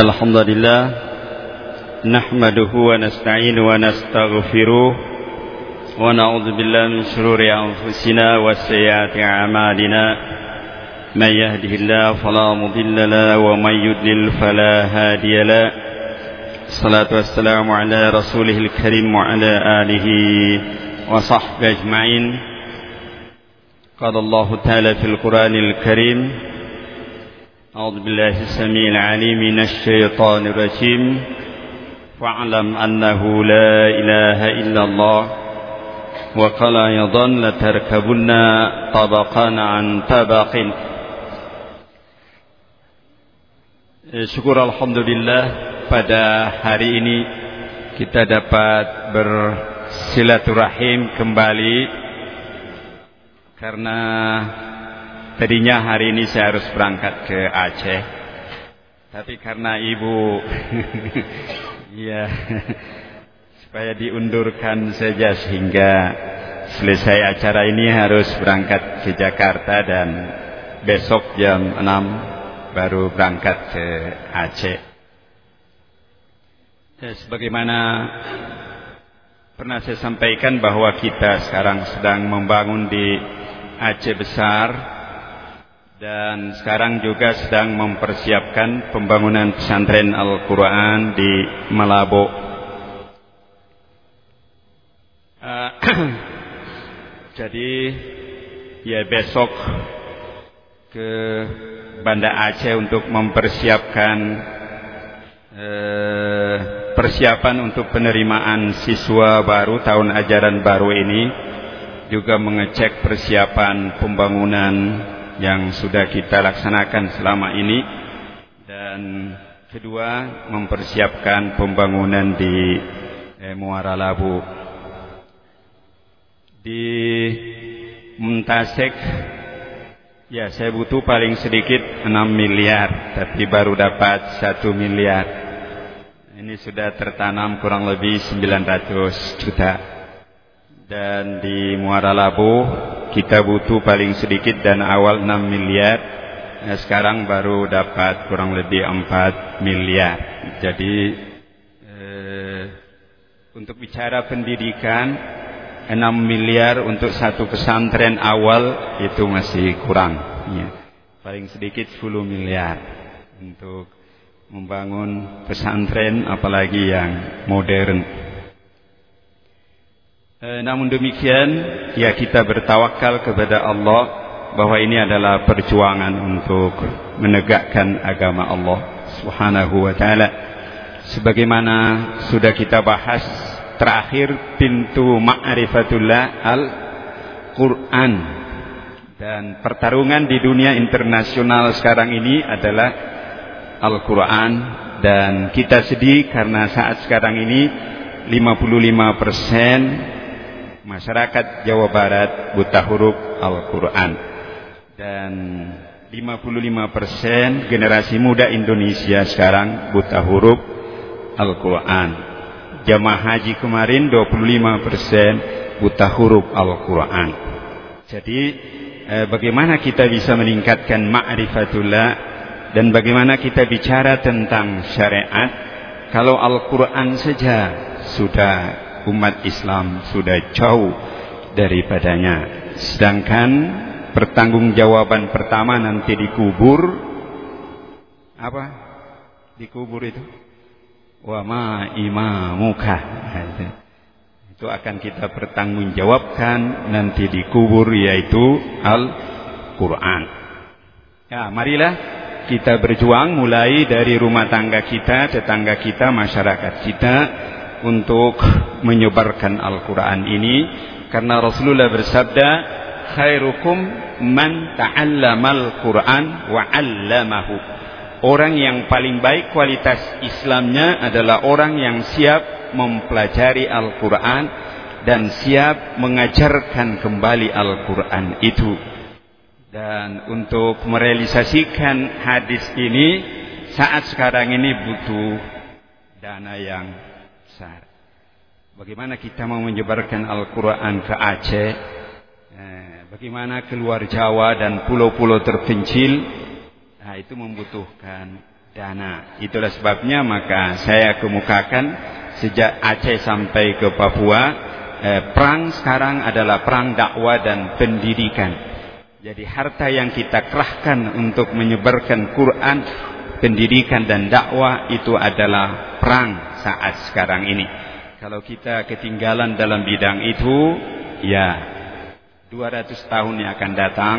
الحمد لله نحمده ونستعين ونستغفره ونعوذ بالله من شرور أنفسنا وسيئات أعمالنا من يهده الله فلا مضل له ومن يضلل فلا هادي له الصلاة والسلام على رسوله الكريم وعلى آله وصحبه أجمعين قال الله تعالى في القرآن الكريم أعوذ بالله السميع العليم من الشيطان الرجيم. فاعلم أنه لا إله إلا الله وقال أيضا لتركبن طبقا عن طبق. Syukur Alhamdulillah pada hari ini kita dapat bersilaturahim kembali. Karena Tadinya hari ini saya harus berangkat ke Aceh. Tapi karena ibu ya supaya diundurkan saja sehingga selesai acara ini harus berangkat ke Jakarta dan besok jam 6 baru berangkat ke Aceh. Ya, sebagaimana pernah saya sampaikan bahwa kita sekarang sedang membangun di Aceh Besar dan sekarang juga sedang mempersiapkan pembangunan pesantren Al-Quran di Malabo. Uh, jadi ya besok ke Banda Aceh untuk mempersiapkan uh, persiapan untuk penerimaan siswa baru tahun ajaran baru ini juga mengecek persiapan pembangunan yang sudah kita laksanakan selama ini. Dan kedua mempersiapkan pembangunan di eh, Muara Labu. Di Muntasek ya saya butuh paling sedikit 6 miliar tapi baru dapat 1 miliar. Ini sudah tertanam kurang lebih 900 juta. Dan di Muara Labu kita butuh paling sedikit dan awal 6 miliar. Nah, sekarang baru dapat kurang lebih 4 miliar. Jadi eh, untuk bicara pendidikan 6 miliar untuk satu pesantren awal itu masih kurang. Ya. paling sedikit 10 miliar untuk membangun pesantren apalagi yang modern E, namun demikian, ya kita bertawakal kepada Allah bahwa ini adalah perjuangan untuk menegakkan agama Allah Subhanahu wa taala. Sebagaimana sudah kita bahas terakhir pintu ma'rifatullah al-Qur'an dan pertarungan di dunia internasional sekarang ini adalah Al-Qur'an dan kita sedih karena saat sekarang ini 55 persen masyarakat Jawa Barat buta huruf Al-Quran. Dan 55% generasi muda Indonesia sekarang buta huruf Al-Quran. Jamaah haji kemarin 25% buta huruf Al-Quran. Jadi eh, bagaimana kita bisa meningkatkan ma'rifatullah dan bagaimana kita bicara tentang syariat? Kalau Al-Quran saja sudah umat Islam sudah jauh daripadanya. Sedangkan pertanggungjawaban pertama nanti dikubur apa? Dikubur itu wa ma imamuka. Itu akan kita pertanggungjawabkan nanti dikubur yaitu Al-Qur'an. Ya, marilah kita berjuang mulai dari rumah tangga kita, tetangga kita, masyarakat kita untuk menyebarkan Al-Quran ini. Karena Rasulullah bersabda khairukum man ta'allamal Quran wa 'allamahu. Orang yang paling baik kualitas Islamnya adalah orang yang siap mempelajari Al-Quran dan siap mengajarkan kembali Al-Quran itu. Dan untuk merealisasikan hadis ini saat sekarang ini butuh dana yang besar. Bagaimana kita mau menyebarkan Al-Quran ke Aceh? Eh, bagaimana keluar Jawa dan pulau-pulau terpencil? Nah, itu membutuhkan dana. Itulah sebabnya maka saya kemukakan sejak Aceh sampai ke Papua eh, perang sekarang adalah perang dakwah dan pendidikan. Jadi harta yang kita kerahkan untuk menyebarkan Quran, pendidikan dan dakwah itu adalah perang saat sekarang ini. Kalau kita ketinggalan dalam bidang itu, ya 200 tahun yang akan datang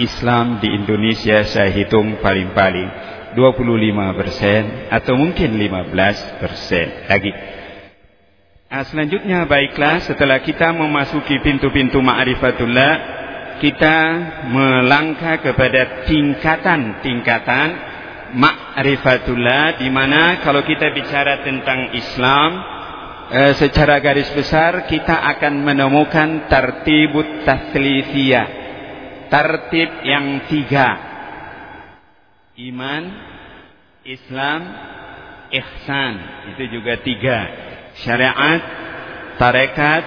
Islam di Indonesia saya hitung paling-paling 25 persen atau mungkin 15 persen lagi. Nah, selanjutnya baiklah setelah kita memasuki pintu-pintu ma'rifatullah kita melangkah kepada tingkatan-tingkatan ma'rifatullah di mana kalau kita bicara tentang Islam eh, secara garis besar kita akan menemukan tertibut taslithiyah tertib yang tiga iman, Islam, ihsan. Itu juga tiga. Syariat, tarekat,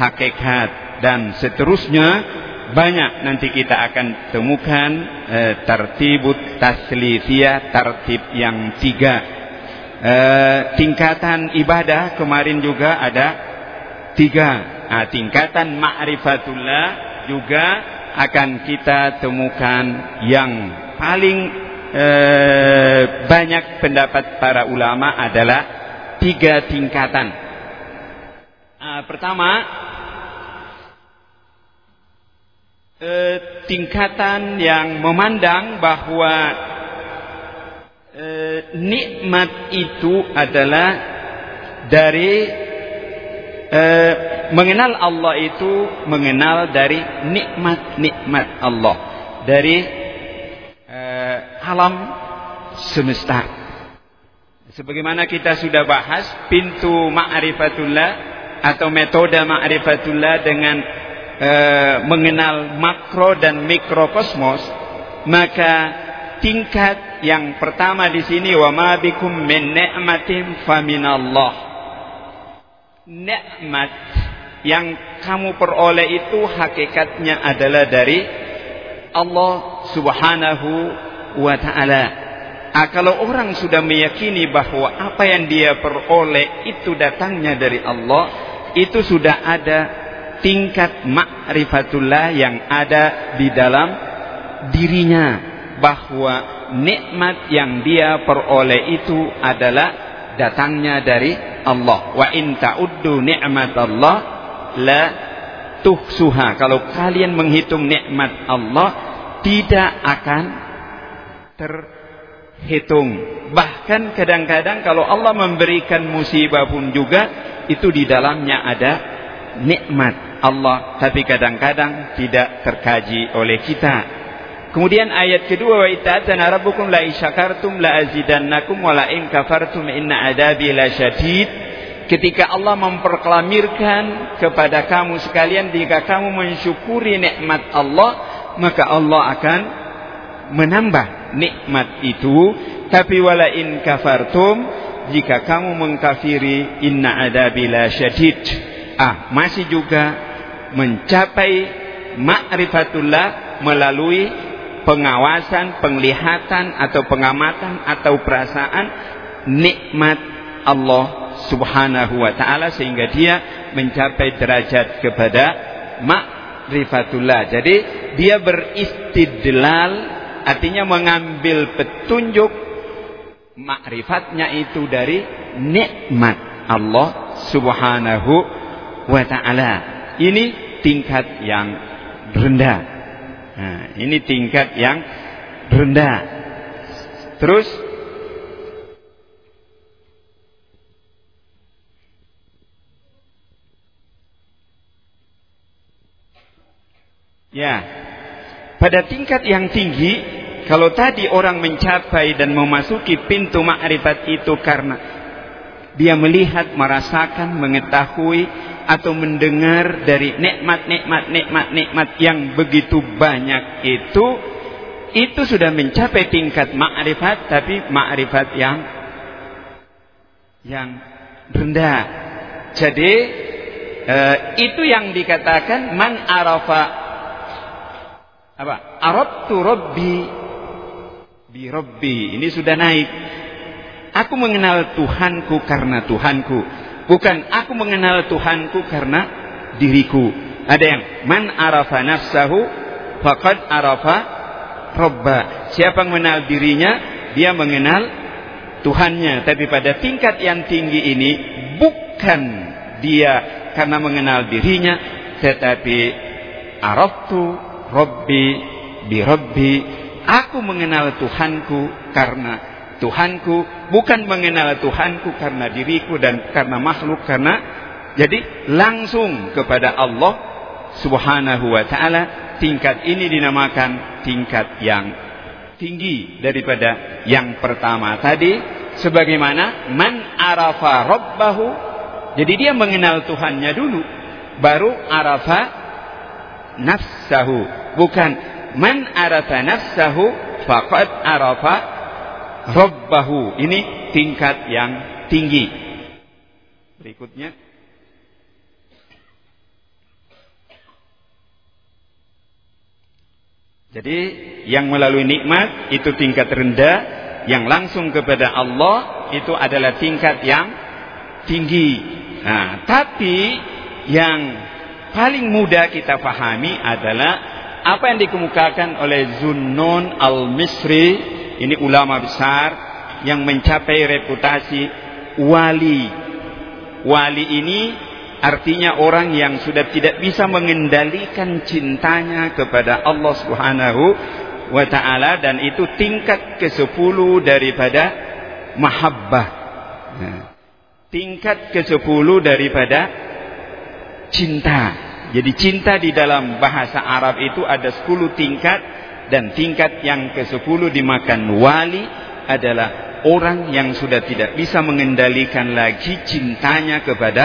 hakikat dan seterusnya banyak nanti kita akan temukan eh, tertibut taslithiyah tertib yang tiga eh, tingkatan ibadah kemarin juga ada tiga nah, tingkatan ma'rifatullah juga akan kita temukan yang paling eh, banyak pendapat para ulama adalah tiga tingkatan. Uh, pertama, eh, tingkatan yang memandang bahwa eh, nikmat itu adalah dari eh, mengenal Allah itu mengenal dari nikmat-nikmat Allah dari alam semesta. Sebagaimana kita sudah bahas pintu ma'rifatullah atau metode ma'rifatullah dengan e, mengenal makro dan mikrokosmos, maka tingkat yang pertama di sini wa ma bikum min ni'matin faminallah. Nikmat yang kamu peroleh itu hakikatnya adalah dari Allah Subhanahu wa taala. Ah, kalau orang sudah meyakini bahwa apa yang dia peroleh itu datangnya dari Allah, itu sudah ada tingkat ma'rifatullah yang ada di dalam dirinya bahwa nikmat yang dia peroleh itu adalah datangnya dari Allah. Wa in ta'uddu ni'matallah la tuhsuha. Kalau kalian menghitung nikmat Allah tidak akan terhitung. Bahkan kadang-kadang kalau Allah memberikan musibah pun juga itu di dalamnya ada nikmat Allah, tapi kadang-kadang tidak terkaji oleh kita. Kemudian ayat kedua wa ita'atana rabbukum la isyakartum la azidannakum wa la in kafartum inna adabi la syadid. Ketika Allah memproklamirkan kepada kamu sekalian jika kamu mensyukuri nikmat Allah, maka Allah akan menambah nikmat itu tapi wala in kafartum jika kamu mengkafiri inna adabila syadid ah masih juga mencapai ma'rifatullah melalui pengawasan, penglihatan atau pengamatan atau perasaan nikmat Allah Subhanahu wa taala sehingga dia mencapai derajat kepada ma'rifatullah. Jadi dia beristidlal artinya mengambil petunjuk makrifatnya itu dari nikmat Allah Subhanahu wa taala. Ini tingkat yang rendah. Nah, ini tingkat yang rendah. Terus Ya, pada tingkat yang tinggi, kalau tadi orang mencapai dan memasuki pintu ma'rifat itu karena dia melihat, merasakan, mengetahui atau mendengar dari nikmat-nikmat nikmat-nikmat yang begitu banyak itu itu sudah mencapai tingkat ma'rifat tapi ma'rifat yang yang rendah. Jadi eh, itu yang dikatakan man arafa apa? Arabtu rabbi bi Rabbi. Ini sudah naik. Aku mengenal Tuhanku karena Tuhanku. Bukan aku mengenal Tuhanku karena diriku. Ada yang man arafa nafsahu faqad arafa robba. Siapa yang mengenal dirinya, dia mengenal Tuhannya. Tapi pada tingkat yang tinggi ini bukan dia karena mengenal dirinya, tetapi araftu Rabbi bi Rabbi. Aku mengenal Tuhanku karena Tuhanku, bukan mengenal Tuhanku karena diriku dan karena makhluk karena jadi langsung kepada Allah Subhanahu wa taala tingkat ini dinamakan tingkat yang tinggi daripada yang pertama tadi sebagaimana man arafa rabbahu jadi dia mengenal Tuhannya dulu baru arafa nafsahu bukan man arafa nafsahu faqad arafa Rabbahu. Ini tingkat yang tinggi. Berikutnya. Jadi yang melalui nikmat itu tingkat rendah, yang langsung kepada Allah itu adalah tingkat yang tinggi. Nah, tapi yang paling mudah kita pahami adalah apa yang dikemukakan oleh Zunnun al-Misri ini ulama besar yang mencapai reputasi wali. Wali ini artinya orang yang sudah tidak bisa mengendalikan cintanya kepada Allah Subhanahu wa taala dan itu tingkat ke-10 daripada mahabbah. Nah, tingkat ke-10 daripada cinta. Jadi cinta di dalam bahasa Arab itu ada 10 tingkat dan tingkat yang ke-10 dimakan wali adalah orang yang sudah tidak bisa mengendalikan lagi cintanya kepada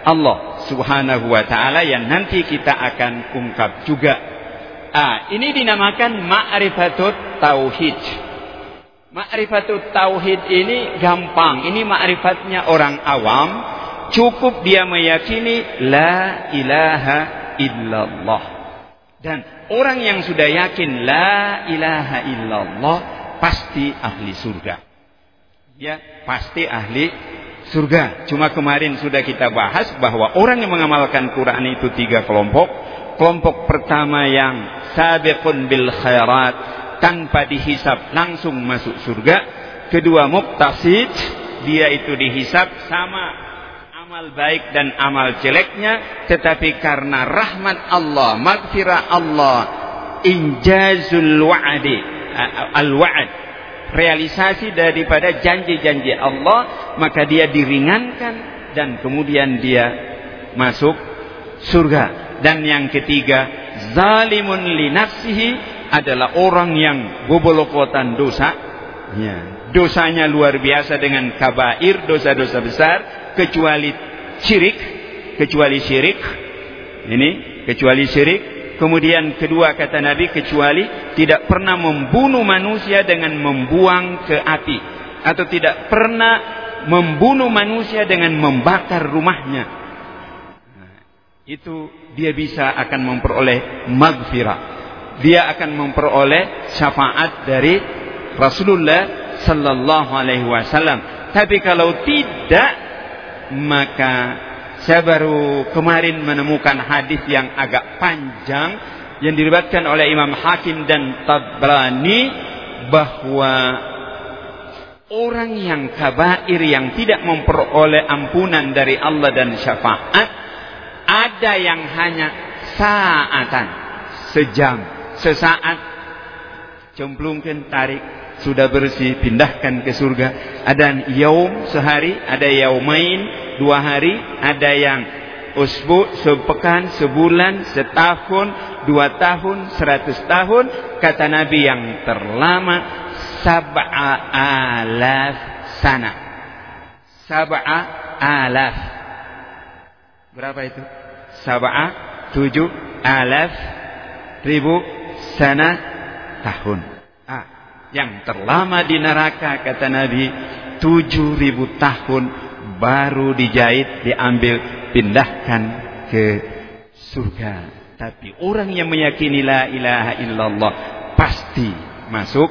Allah Subhanahu wa taala yang nanti kita akan ungkap juga. Ah, ini dinamakan ma'rifatut tauhid. Ma'rifatut tauhid ini gampang. Ini ma'rifatnya orang awam. Cukup dia meyakini la ilaha illallah. Dan orang yang sudah yakin la ilaha illallah pasti ahli surga. Ya, pasti ahli surga. Cuma kemarin sudah kita bahas bahwa orang yang mengamalkan Quran itu tiga kelompok. Kelompok pertama yang sabiqun bil khairat tanpa dihisap langsung masuk surga. Kedua muktasid, dia itu dihisap sama amal baik dan amal jeleknya tetapi karena rahmat Allah magfirah Allah injazul wa'di al-wa'd realisasi daripada janji-janji Allah maka dia diringankan dan kemudian dia masuk surga. Dan yang ketiga zalimun li nafsihi adalah orang yang bobolokotan dosa ya, dosanya luar biasa dengan kabair dosa-dosa besar kecuali syirik, kecuali syirik. Ini kecuali syirik. Kemudian kedua kata Nabi kecuali tidak pernah membunuh manusia dengan membuang ke api atau tidak pernah membunuh manusia dengan membakar rumahnya. Nah, itu dia bisa akan memperoleh magfirah. Dia akan memperoleh syafaat dari Rasulullah sallallahu alaihi wasallam. Tapi kalau tidak maka saya baru kemarin menemukan hadis yang agak panjang yang diriwayatkan oleh Imam Hakim dan Tabrani bahwa orang yang kabair yang tidak memperoleh ampunan dari Allah dan syafaat ada yang hanya saatan sejam sesaat. Cemplungkan tarik sudah bersih pindahkan ke surga. Ada yaum sehari ada yaumain dua hari ada yang usbu sepekan sebulan setahun dua tahun seratus tahun. Kata Nabi yang terlama sab'a alaf sana. Sab'a alaf. Berapa itu? Sab'a tujuh alaf ribu sana tahun yang terlama di neraka kata Nabi tujuh ribu tahun baru dijahit diambil pindahkan ke surga tapi orang yang meyakini la ilaha illallah pasti masuk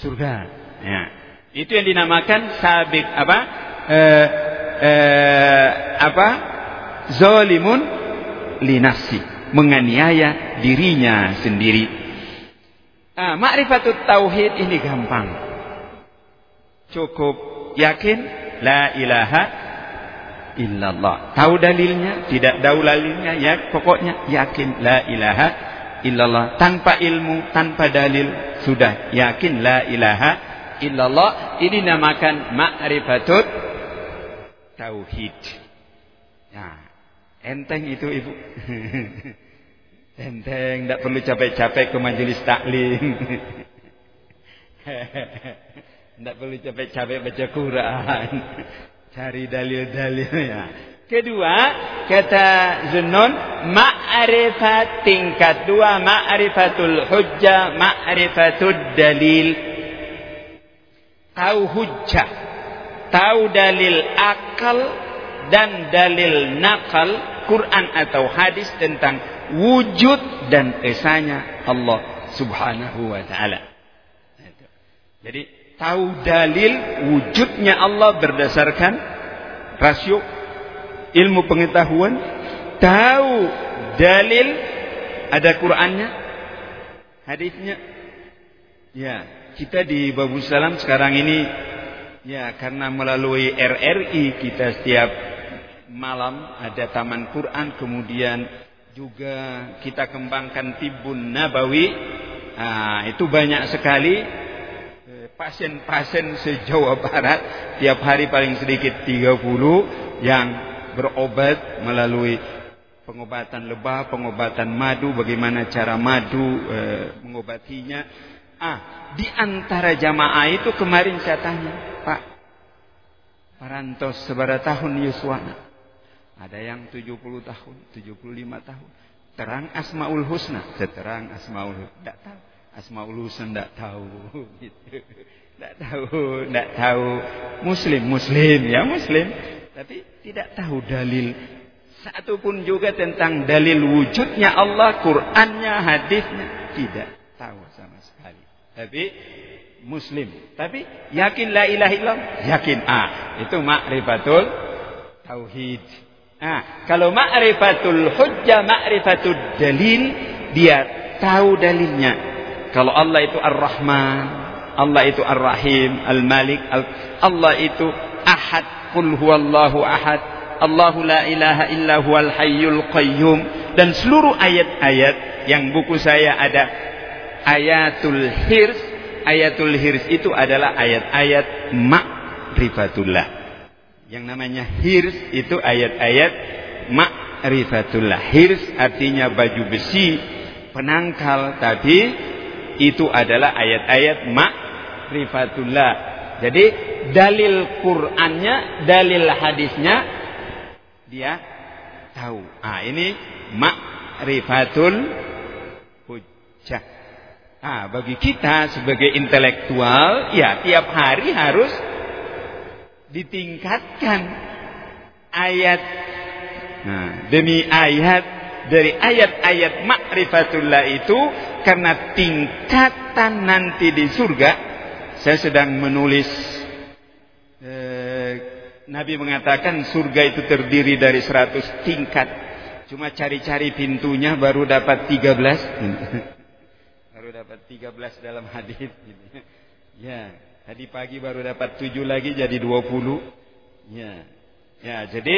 surga. Ya. Itu yang dinamakan sabik apa? Eh, eh, apa? Zalimun linafsi, menganiaya dirinya sendiri. Ah, ma'rifatut tauhid ini gampang. Cukup yakin la ilaha illallah. Tahu dalilnya, tidak tahu dalilnya, ya pokoknya yakin la ilaha illallah. Tanpa ilmu, tanpa dalil, sudah yakin la ilaha illallah. Ini namakan ma'rifatut tauhid. Ya, enteng itu ibu. enteng, tidak perlu capek-capek ke majelis taklim. Tidak perlu capek-capek baca Quran. Cari dalil-dalilnya. Kedua, kata Zunnun, ma'rifat tingkat dua, ma'rifatul hujjah, ma'rifatul dalil. Tahu hujjah, tahu dalil akal dan dalil nakal, Quran atau hadis tentang wujud dan esanya Allah subhanahu wa ta'ala. Jadi tahu dalil wujudnya Allah berdasarkan rasio ilmu pengetahuan tahu dalil ada Qurannya hadisnya ya kita di Babu Salam sekarang ini ya karena melalui RRI kita setiap malam ada taman Quran kemudian juga kita kembangkan Tibun Nabawi nah, itu banyak sekali pasien-pasien se-Jawa Barat tiap hari paling sedikit 30 yang berobat melalui pengobatan lebah, pengobatan madu, bagaimana cara madu e, mengobatinya. Ah, di antara jamaah itu kemarin saya tanya, Pak, Parantos seberapa tahun Yuswana? Ada yang 70 tahun, 75 tahun. Terang Asmaul Husna, seterang Asmaul Husna. Tidak tahu. Asmaul Husna tidak tahu gitu. Tidak tahu, tidak tahu muslim, muslim ya muslim, tapi tidak tahu dalil satu pun juga tentang dalil wujudnya Allah, Qur'annya, hadisnya tidak tahu sama sekali. Tapi muslim, tapi yakin la ilaha yakin ah itu makrifatul tauhid. Ah, kalau ma'rifatul hujjah, ma'rifatul dalil, dia tahu dalilnya. Kalau Allah itu Ar-Rahman, Allah itu Ar-Rahim, Al-Malik, Al Allah itu Ahad, Qul huwallahu ahad, Allahu la ilaha illa huwal hayyul qayyum dan seluruh ayat-ayat yang buku saya ada ayatul hirs, ayatul hirs itu adalah ayat-ayat ma'rifatullah. Yang namanya hirs itu ayat-ayat ma'rifatullah. Hirs artinya baju besi, penangkal, tapi itu adalah ayat-ayat ma'rifatullah. Jadi dalil Qur'annya, dalil hadisnya dia tahu. Ah ini ma'rifatul hujjah. Ah bagi kita sebagai intelektual ya tiap hari harus ditingkatkan ayat. Nah, demi ayat dari ayat-ayat ma'rifatullah itu karena tingkatan nanti di surga saya sedang menulis eh, Nabi mengatakan surga itu terdiri dari 100 tingkat. Cuma cari-cari pintunya baru dapat 13 baru dapat 13 dalam hadis. Ya tadi pagi baru dapat 7 lagi jadi 20 ya. Ya, jadi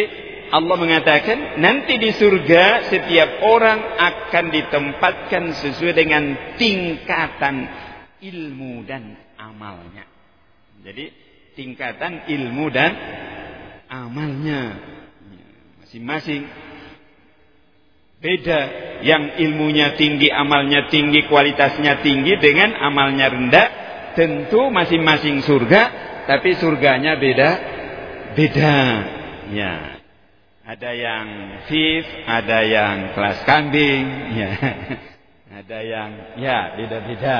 Allah mengatakan nanti di surga setiap orang akan ditempatkan sesuai dengan tingkatan ilmu dan amalnya. Jadi tingkatan ilmu dan amalnya. Masing-masing. Beda. Yang ilmunya tinggi, amalnya tinggi, kualitasnya tinggi dengan amalnya rendah, tentu masing-masing surga, tapi surganya beda beda. Ya. Ada yang fif, ada yang kelas kambing, ya. Ada yang ya beda-beda.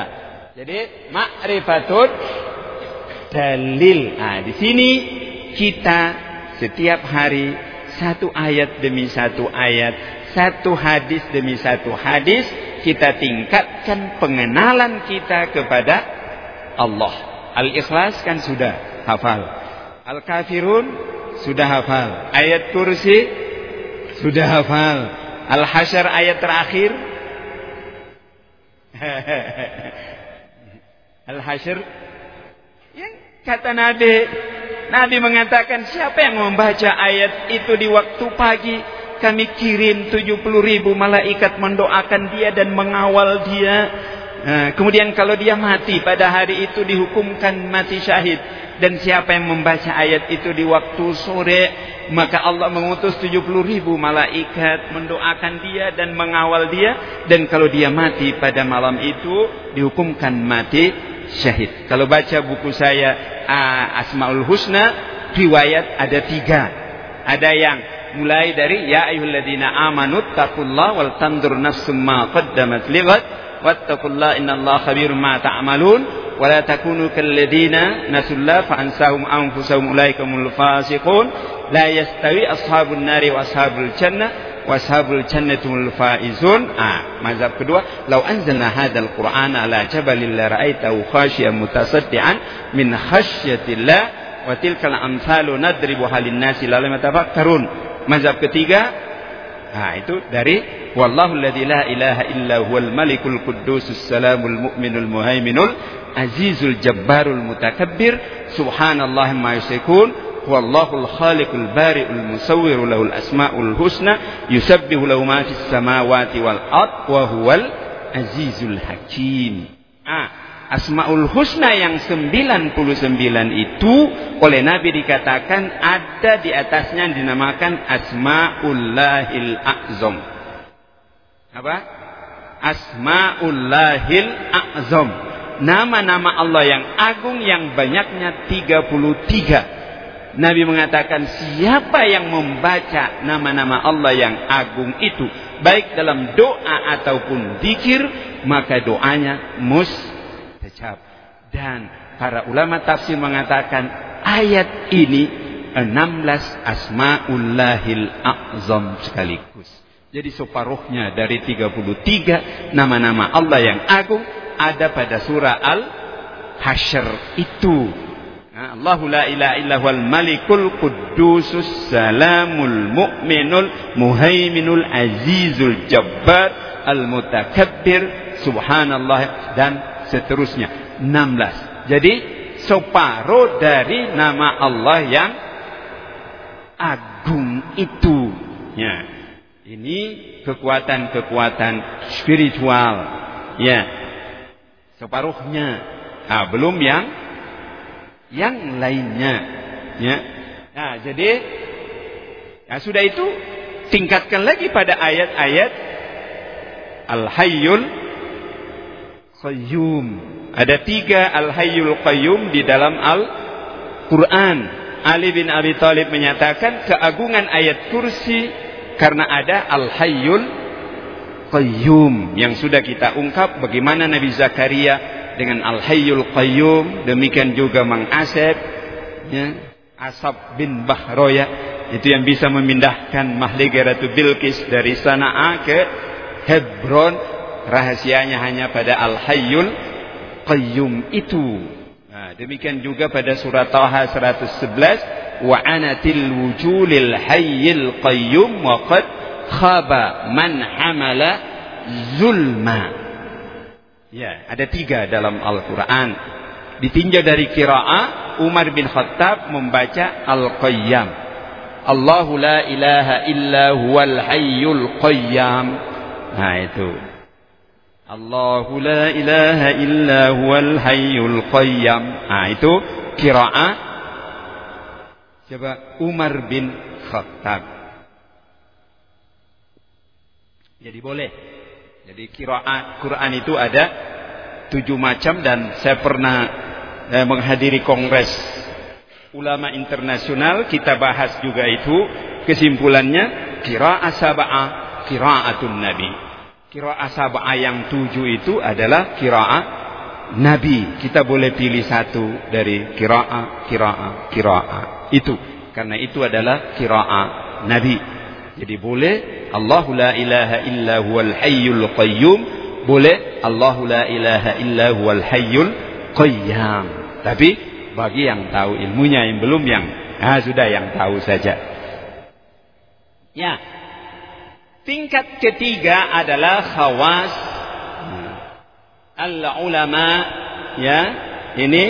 Jadi ma'rifatut dalil. Nah, di sini kita setiap hari satu ayat demi satu ayat, satu hadis demi satu hadis kita tingkatkan pengenalan kita kepada Allah. Al-Ikhlas kan sudah hafal. Al-Kafirun sudah hafal. Ayat kursi sudah hafal. Al-Hasyr ayat terakhir. Al-Hasyr yang kata Nabi Nabi mengatakan siapa yang membaca ayat itu di waktu pagi kami kirim 70 ribu malaikat mendoakan dia dan mengawal dia kemudian kalau dia mati pada hari itu dihukumkan mati syahid. Dan siapa yang membaca ayat itu di waktu sore maka Allah mengutus 70 ribu malaikat mendoakan dia dan mengawal dia. Dan kalau dia mati pada malam itu dihukumkan mati syahid. Kalau baca buku saya Asmaul Husna riwayat ada tiga. Ada yang mulai dari ya ayyuhalladzina amanu taqullaha wal tandur nafsum ma qaddamat lighat واتقوا الله إن الله خبير ما تعملون ولا تكونوا كالذين نسوا الله فأنساهم أنفسهم أولئك هم الفاسقون. لا يستوي أصحاب النار وأصحاب الجنة وأصحاب الجنة هم الفائزون. آه. ماذا كدوا لو أنزلنا هذا القرآن على جبل لرأيته خاشيا متصدعا من خشية الله وتلك الأمثال ندربها للناس لا لم يتفكرون. مذهب ketiga. Nah, itu dari wallahu alladzi la ilaha illa huwal malikul quddusus salamul mu'minul muhaiminul azizul jabbarul mutakabbir subhanallahi ma yusykun wallahul khaliqul bari'ul musawwiru lahul asmaul husna yusabbihu lahu ma fis samawati wal ard wa huwal azizul hakim. Ah, Asmaul Husna yang 99 itu oleh Nabi dikatakan ada di atasnya yang dinamakan Asmaullahil A'zam. Apa? Asmaullahil A'zam. Nama-nama Allah yang agung yang banyaknya 33. Nabi mengatakan siapa yang membaca nama-nama Allah yang agung itu baik dalam doa ataupun zikir maka doanya mus mustajab. Dan para ulama tafsir mengatakan ayat ini 16 asmaullahil a'zam sekaligus. Jadi separuhnya dari 33 nama-nama Allah yang agung ada pada surah Al-Hasyr itu. Nah, Allahu la ilaha illa huwal malikul qudusus salamul mu'minul muhaiminul azizul jabbar al mutakabbir subhanallah dan seterusnya. 16 jadi separuh dari nama Allah yang agung itu. Ya. Ini kekuatan-kekuatan spiritual. Ya. Separuhnya. Nah, belum yang yang lainnya. Ya. Nah jadi ya sudah itu tingkatkan lagi pada ayat-ayat al-hayyul Qayyum. Ada tiga Al-Hayyul Qayyum di dalam Al-Quran. Ali bin Abi Thalib menyatakan keagungan ayat kursi karena ada Al-Hayyul Qayyum yang sudah kita ungkap bagaimana Nabi Zakaria dengan Al-Hayyul Qayyum demikian juga Mang Asep ya, Asab bin Bahroya itu yang bisa memindahkan Mahliga Ratu Bilqis dari Sana'a ke Hebron rahasianya hanya pada Al-Hayyul Qayyum itu. Nah, demikian juga pada surat Taha 111 wa anatil wujulil hayyil qayyum wa qad khaba man hamala zulma. Ya, ada tiga dalam Al-Quran. Ditinjau dari kiraah, Umar bin Khattab membaca Al-Qayyam. Allahu la ilaha illa huwal hayyul qayyam. Nah itu. Allahu la ilaha illa huwal hayyul qayyam. Nah, itu kiraah coba Umar bin Khattab. Jadi boleh. Jadi kiraah Quran itu ada tujuh macam dan saya pernah eh, menghadiri kongres ulama internasional kita bahas juga itu kesimpulannya kiraah sab'ah kiraatun nabi Kiraah sab'ah yang tujuh itu adalah kiraah Nabi. Kita boleh pilih satu dari kiraah, kiraah, kiraah. Itu. Karena itu adalah kiraah Nabi. Jadi boleh Allahu la ilaha illa huwal hayyul qayyum. Boleh Allahu la ilaha illa huwal hayyul qayyam. Tapi bagi yang tahu ilmunya yang belum yang ah sudah yang tahu saja. Ya. Tingkat ketiga adalah khawas al-ulama ya. Ini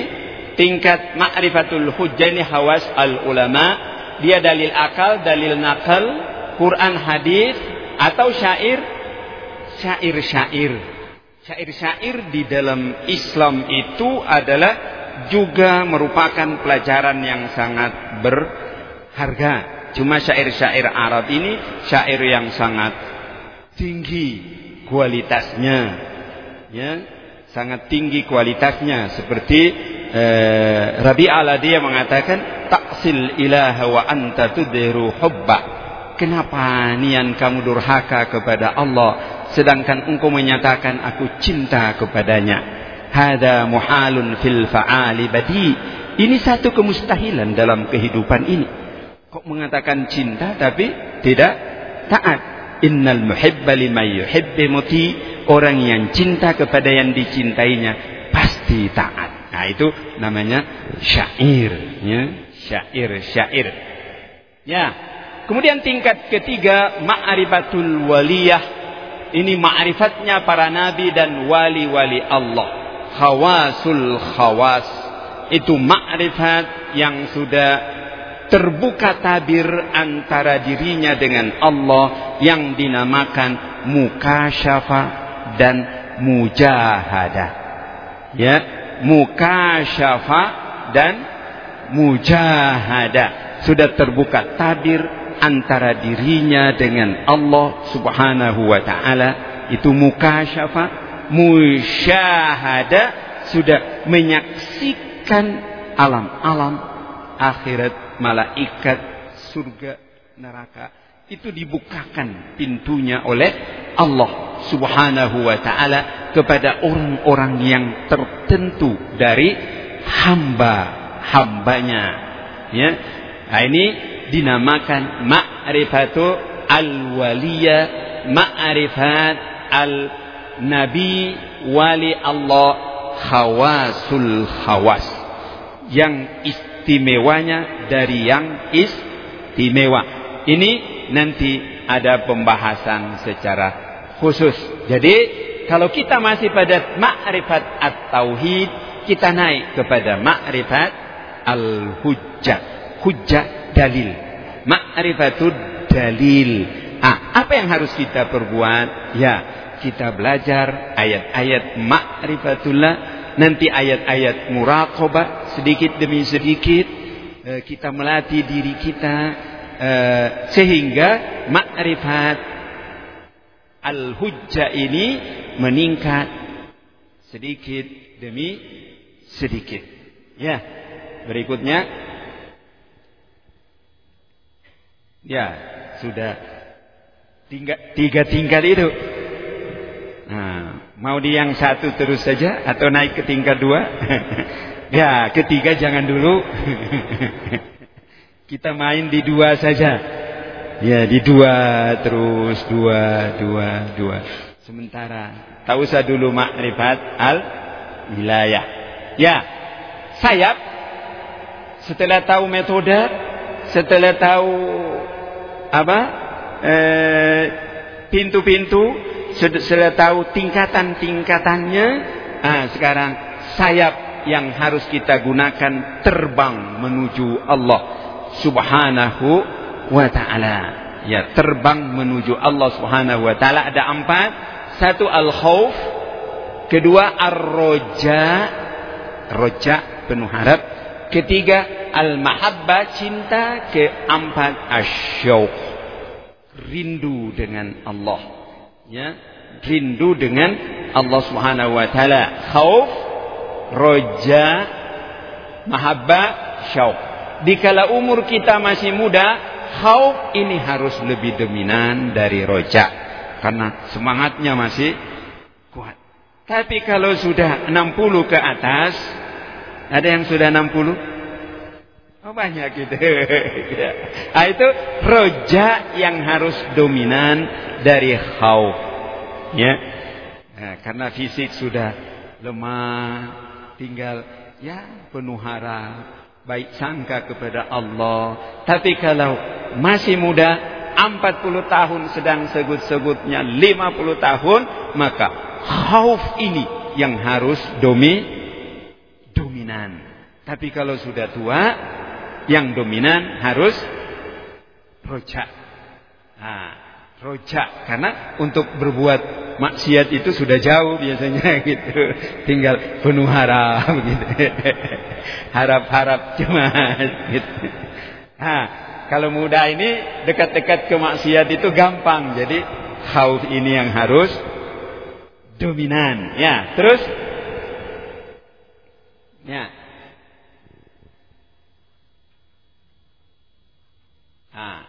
tingkat ma'rifatul hujjah ini hawas al-ulama. Dia dalil akal, dalil nakal, Quran hadis atau syair syair-syair. Syair-syair di dalam Islam itu adalah juga merupakan pelajaran yang sangat berharga. Cuma syair-syair Arab ini syair yang sangat tinggi kualitasnya. Ya, sangat tinggi kualitasnya seperti eh, Rabi Aladi yang mengatakan taksil ilaha wa anta tudhiru hubba Kenapa nian kamu durhaka kepada Allah sedangkan engkau menyatakan aku cinta kepadanya? Hada muhalun fil fa'ali badi. Ini satu kemustahilan dalam kehidupan ini. Kok mengatakan cinta tapi tidak taat? Innal muhibba liman yuhibbi muti. Orang yang cinta kepada yang dicintainya pasti taat. Nah itu namanya syair, ya. Syair, syair. Ya, Kemudian tingkat ketiga ma'rifatul waliyah. Ini ma'rifatnya para nabi dan wali-wali Allah. Khawasul khawas. Itu ma'rifat yang sudah terbuka tabir antara dirinya dengan Allah yang dinamakan mukasyafa dan mujahadah. Ya, mukasyafa dan mujahadah sudah terbuka tabir antara dirinya dengan Allah Subhanahu wa taala. Itu mukasyafa musyahada. Sudah menyaksikan alam-alam akhirat malaikat surga neraka itu dibukakan pintunya oleh Allah Subhanahu wa taala kepada orang-orang yang tertentu dari hamba-hambanya ya nah ini dinamakan ma'rifatu al-waliyah, ma'rifat al-nabi wali Allah khawasul khawas. Yang istimewanya dari yang istimewa. Ini nanti ada pembahasan secara khusus. Jadi kalau kita masih pada ma'rifat at-tauhid, kita naik kepada ma'rifat al-hujjah. Hujjah dalil. Ma'rifatud dalil. Ah, apa yang harus kita perbuat? Ya, kita belajar ayat-ayat ma'rifatullah, nanti ayat-ayat muraqabah sedikit demi sedikit eh, kita melatih diri kita eh, sehingga ma'rifat al-hujjah ini meningkat sedikit demi sedikit. Ya, berikutnya Ya, sudah tiga, tiga tingkat itu. Nah, mau di yang satu terus saja atau naik ke tingkat dua? ya, ketiga jangan dulu. Kita main di dua saja. Ya, di dua terus dua, dua, dua. Sementara tahu usah dulu makrifat al wilayah. Ya, sayap setelah tahu metode, setelah tahu apa eh, pintu-pintu sudah tahu tingkatan-tingkatannya? Ah sekarang sayap yang harus kita gunakan terbang menuju Allah Subhanahu wa taala. Ya terbang menuju Allah Subhanahu wa taala. Ada empat. Satu al khauf kedua ar-roja. Roja penuh harap. Ketiga al-mahabbah cinta. Keempat asyauq rindu dengan Allah ya rindu dengan Allah Subhanahu wa taala. Khauf roja mahabbah syauq. Dikala umur kita masih muda khauf ini harus lebih dominan dari roja. Karena semangatnya masih kuat. Tapi kalau sudah 60 ke atas ada yang sudah 60 Oh banyak gitu. nah, itu roja yang harus dominan dari khauf. Ya. Nah, karena fisik sudah lemah, tinggal ya penuh harap, baik sangka kepada Allah. Tapi kalau masih muda, 40 tahun sedang sebut-sebutnya 50 tahun, maka khauf ini yang harus domi dominan. Tapi kalau sudah tua, yang dominan harus rojak. Nah, rojak karena untuk berbuat maksiat itu sudah jauh biasanya gitu. Tinggal penuh harap gitu. Harap-harap cuma gitu. Nah, kalau muda ini dekat-dekat ke maksiat itu gampang. Jadi khauf ini yang harus dominan. Ya, terus Ya. Nah,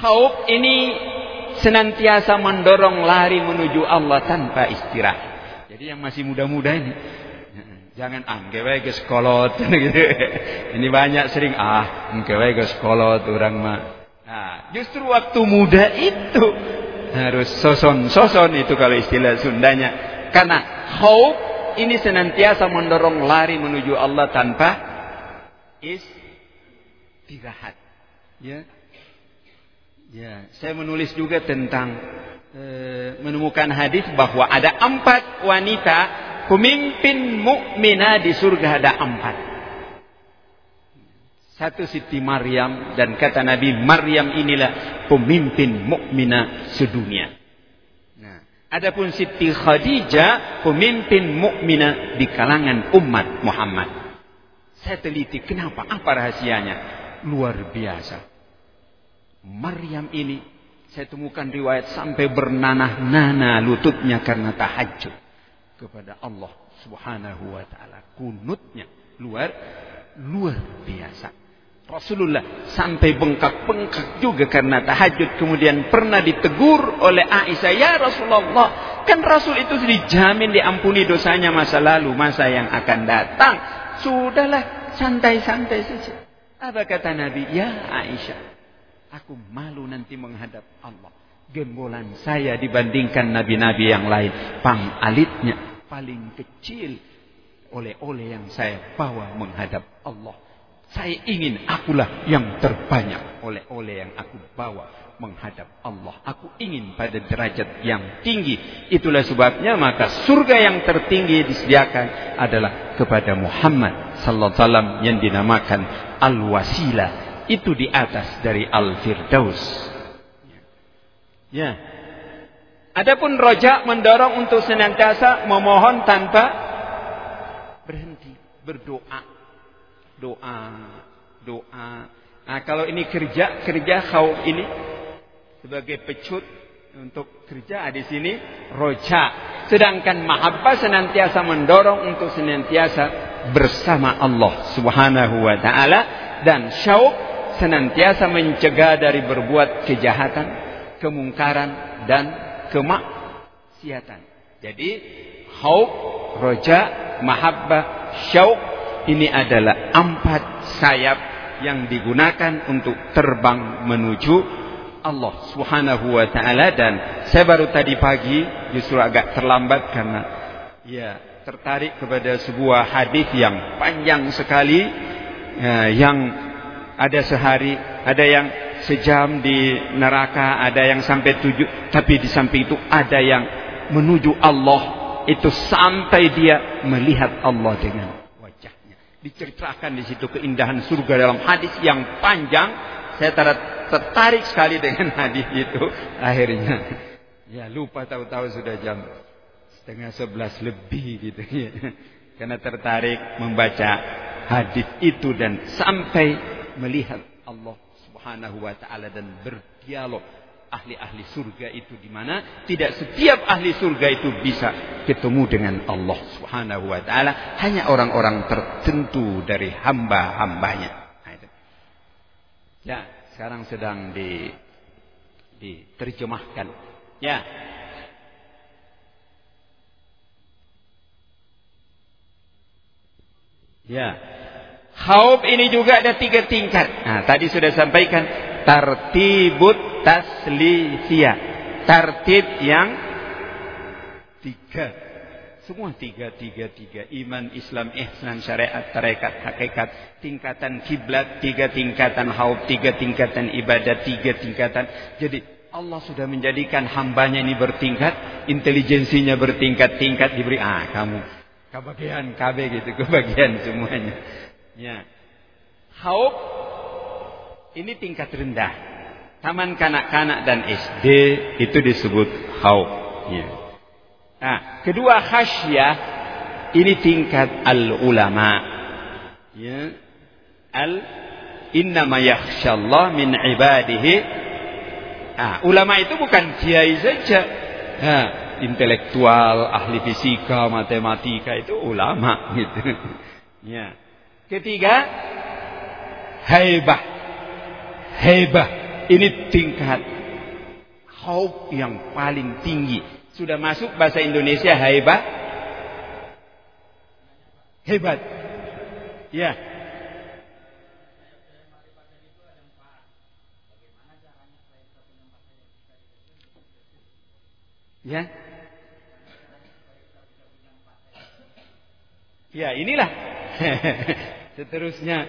khauf ini senantiasa mendorong lari menuju Allah tanpa istirahat. Jadi yang masih muda-muda ini jangan ah gawe ge sekolot gitu. Ini banyak sering ah gawe ge sekolot orang mah. Nah, justru waktu muda itu harus soson-soson itu kalau istilah Sundanya. Karena hope ini senantiasa mendorong lari menuju Allah tanpa istirahat. Ya. Ya, saya menulis juga tentang e, menemukan hadis bahwa ada empat wanita pemimpin mukminah di surga ada empat. Satu Siti Maryam dan kata Nabi Maryam inilah pemimpin mukminah sedunia. Nah, adapun Siti Khadijah pemimpin mukminah di kalangan umat Muhammad. Saya teliti kenapa? Apa rahasianya? Luar biasa. Maryam ini saya temukan riwayat sampai bernanah-nanah lututnya karena tahajud kepada Allah Subhanahu wa taala. Kunutnya luar luar biasa. Rasulullah sampai bengkak-bengkak juga karena tahajud kemudian pernah ditegur oleh Aisyah, "Ya Rasulullah, kan Rasul itu dijamin diampuni dosanya masa lalu, masa yang akan datang. Sudahlah, santai-santai saja." Apa kata Nabi? "Ya Aisyah, Aku malu nanti menghadap Allah. Gembolan saya dibandingkan nabi-nabi yang lain. Pang alitnya paling kecil. Oleh-oleh yang saya bawa menghadap Allah. Saya ingin akulah yang terbanyak oleh-oleh yang aku bawa menghadap Allah. Aku ingin pada derajat yang tinggi. Itulah sebabnya maka surga yang tertinggi disediakan adalah kepada Muhammad sallallahu alaihi wasallam yang dinamakan al-wasilah itu di atas dari Al-Firdaus. Ya. Adapun roja mendorong untuk senantiasa memohon tanpa berhenti, berdoa. Doa, doa. Nah, kalau ini kerja, kerja khauf ini sebagai pecut untuk kerja di sini roja. Sedangkan mahabbah senantiasa mendorong untuk senantiasa bersama Allah Subhanahu wa taala dan syauq senantiasa mencegah dari berbuat kejahatan, kemungkaran dan kemaksiatan. Jadi khauf, roja, mahabbah, syauq ini adalah empat sayap yang digunakan untuk terbang menuju Allah Subhanahu wa taala dan saya baru tadi pagi justru agak terlambat karena ya tertarik kepada sebuah hadis yang panjang sekali ya, yang ada sehari, ada yang sejam di neraka, ada yang sampai tujuh, tapi di samping itu ada yang menuju Allah itu sampai dia melihat Allah dengan wajahnya. Diceritakan di situ keindahan surga dalam hadis yang panjang. Saya tertarik sekali dengan hadis itu. Akhirnya, ya lupa tahu-tahu sudah jam setengah sebelas lebih gitu ya. Karena tertarik membaca hadis itu dan sampai melihat Allah Subhanahu wa taala dan berdialog ahli-ahli surga itu di mana tidak setiap ahli surga itu bisa ketemu dengan Allah Subhanahu wa taala. Hanya orang-orang tertentu dari hamba-hambanya. Nah, ya sekarang sedang di diterjemahkan. Ya. Ya Khauf ini juga ada tiga tingkat. Nah, tadi sudah sampaikan tartibut taslisia. Tartib yang tiga. Semua tiga, tiga, tiga. Iman, Islam, ihsan, syariat, tarekat, hakikat. Tingkatan kiblat, tiga tingkatan haub, tiga tingkatan ibadah, tiga tingkatan. Jadi Allah sudah menjadikan hambanya ini bertingkat. Intelijensinya bertingkat-tingkat diberi. Ah kamu. Kebagian KB gitu. Kebagian semuanya. Ya. Haub. Ini tingkat rendah. Taman kanak-kanak dan SD itu disebut haub. Ya. Nah, kedua khasyah ini tingkat al ulama. Ya. Al innama yakhsyallah min ibadihi. Ah, ulama itu bukan kiai saja. Nah, intelektual, ahli fisika, matematika itu ulama gitu. Ya. Ketiga, haibah. Haibah ini tingkat khauf yang paling tinggi sudah masuk bahasa Indonesia hebat? Hebat. Ya. Ya. Ya, inilah. Seterusnya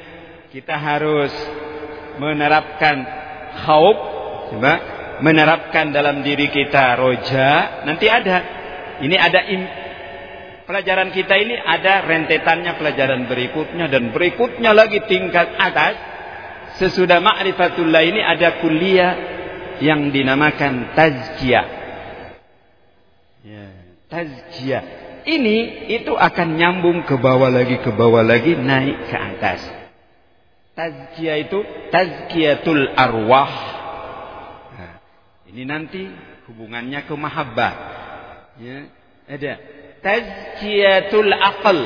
kita harus menerapkan khauf coba menerapkan dalam diri kita roja, nanti ada. Ini ada im, pelajaran kita ini ada rentetannya pelajaran berikutnya dan berikutnya lagi tingkat atas. Sesudah ma'rifatullah ini ada kuliah yang dinamakan tazkiyah. Ya, tazkiyah. Ini itu akan nyambung ke bawah lagi ke bawah lagi naik ke atas. Tazkiyah itu tazkiyatul arwah ini nanti hubungannya ke mahabbah. Ya, ada tazkiyatul aql.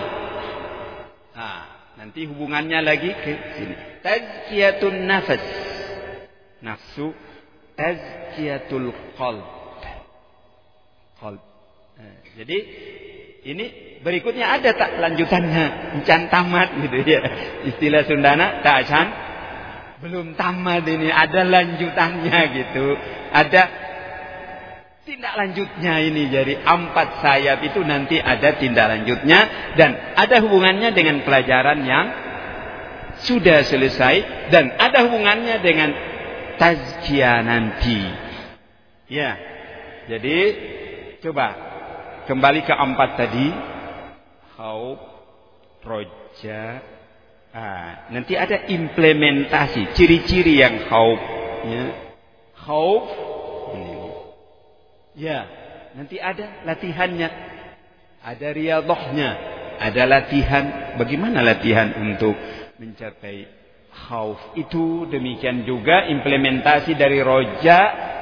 Nah, nanti hubungannya lagi ke sini. Tazkiyatun nafas. Nafsu tazkiyatul qalb. Qalb. Jadi ini berikutnya ada tak lanjutannya? Encan tamat gitu ya. Istilah Sundana tak acan. Belum tamat ini ada lanjutannya gitu. Ada tindak lanjutnya ini. Jadi empat sayap itu nanti ada tindak lanjutnya. Dan ada hubungannya dengan pelajaran yang sudah selesai. Dan ada hubungannya dengan tazkiyah nanti. Ya jadi coba kembali ke empat tadi khauf roja Ah, nanti ada implementasi ciri-ciri yang khauf. Ya. Khauf. Ya, nanti ada latihannya. Ada riyadhahnya. Ada latihan. Bagaimana latihan untuk mencapai khauf itu demikian juga implementasi dari roja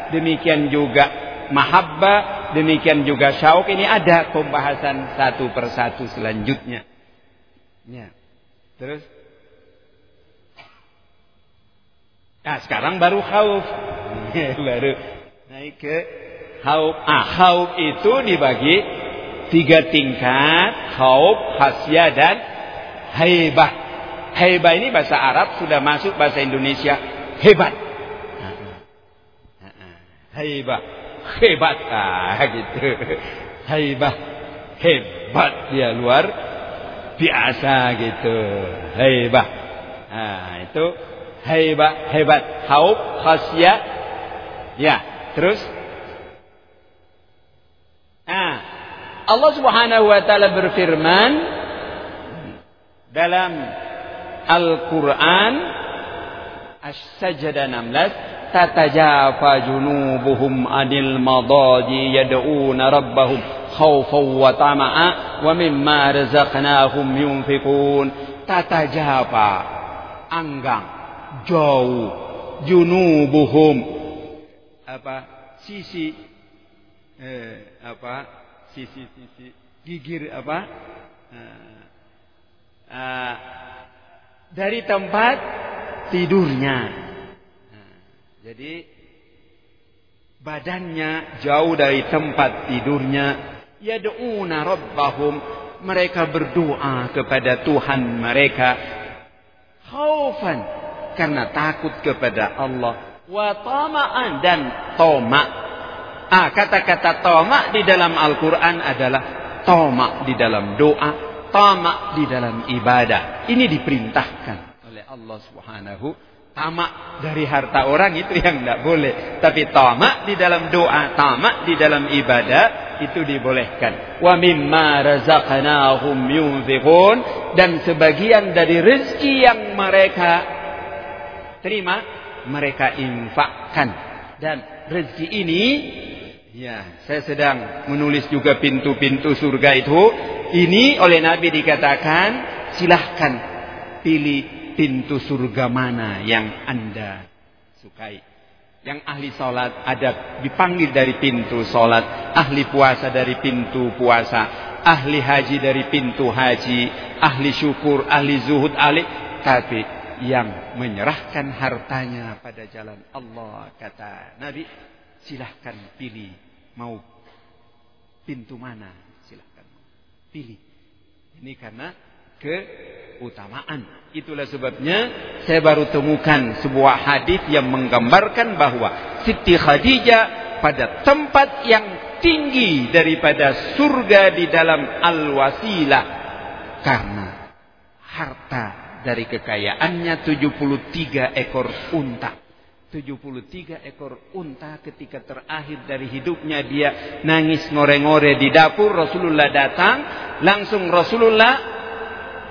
demikian juga mahabbah demikian juga syauk ini ada pembahasan satu persatu selanjutnya ya terus Nah sekarang baru khauf. baru naik ke khauf. Ah khauf itu dibagi tiga tingkat. Khauf, hasya dan haibah. Haibah ini bahasa Arab sudah masuk bahasa Indonesia hebat. Haibah, hebat ah gitu. Haibah, hebat dia luar biasa gitu. Haibah. Nah, itu hebat, hebat, haub, khasya. Ya, terus Ah, Allah Subhanahu wa taala berfirman dalam Al-Qur'an As-Sajdah 16 anil madaji yad'una rabbahum khawfan wa tama'a wa mimma razaqnahum yunfiqun. Tatajafa anggang jauh junubuhum. Apa? Sisi eh, apa? Sisi-sisi gigir apa? Eh, eh, dari tempat tidurnya jadi badannya jauh dari tempat tidurnya yad'una rabbahum mereka berdoa kepada Tuhan mereka khaufan karena takut kepada Allah wa tama'an dan toma. Ah, kata-kata toma di dalam Al-Qur'an adalah tamak di dalam doa, tamak di dalam ibadah. Ini diperintahkan oleh Allah Subhanahu tamak dari harta orang itu yang tidak boleh. Tapi tamak di dalam doa, tamak di dalam ibadah itu dibolehkan. Wa mimma razaqnahum yunfiqun dan sebagian dari rezeki yang mereka terima mereka infakkan dan rezeki ini ya saya sedang menulis juga pintu-pintu surga itu ini oleh Nabi dikatakan silahkan pilih pintu surga mana yang Anda sukai. Yang ahli sholat ada dipanggil dari pintu sholat. Ahli puasa dari pintu puasa. Ahli haji dari pintu haji. Ahli syukur, ahli zuhud, ahli... Tapi yang menyerahkan hartanya pada jalan Allah. Kata Nabi, silahkan pilih. Mau pintu mana? Silahkan pilih. Ini karena keutamaan. Itulah sebabnya saya baru temukan sebuah hadis yang menggambarkan bahwa Siti Khadijah pada tempat yang tinggi daripada surga di dalam al-wasilah karena harta dari kekayaannya 73 ekor unta. 73 ekor unta ketika terakhir dari hidupnya dia nangis ngore-ngore di dapur Rasulullah datang langsung Rasulullah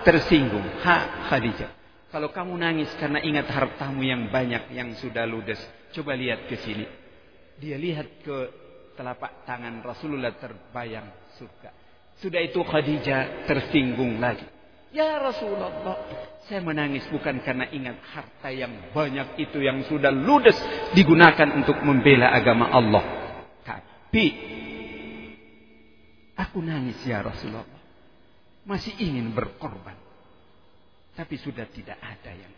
tersinggung. Ha Khadijah. Kalau kamu nangis karena ingat hartamu yang banyak yang sudah ludes. Coba lihat ke sini. Dia lihat ke telapak tangan Rasulullah terbayang surga. Sudah itu Khadijah tersinggung lagi. Ya Rasulullah, saya menangis bukan karena ingat harta yang banyak itu yang sudah ludes digunakan untuk membela agama Allah. Tapi aku nangis ya Rasulullah masih ingin berkorban. Tapi sudah tidak ada yang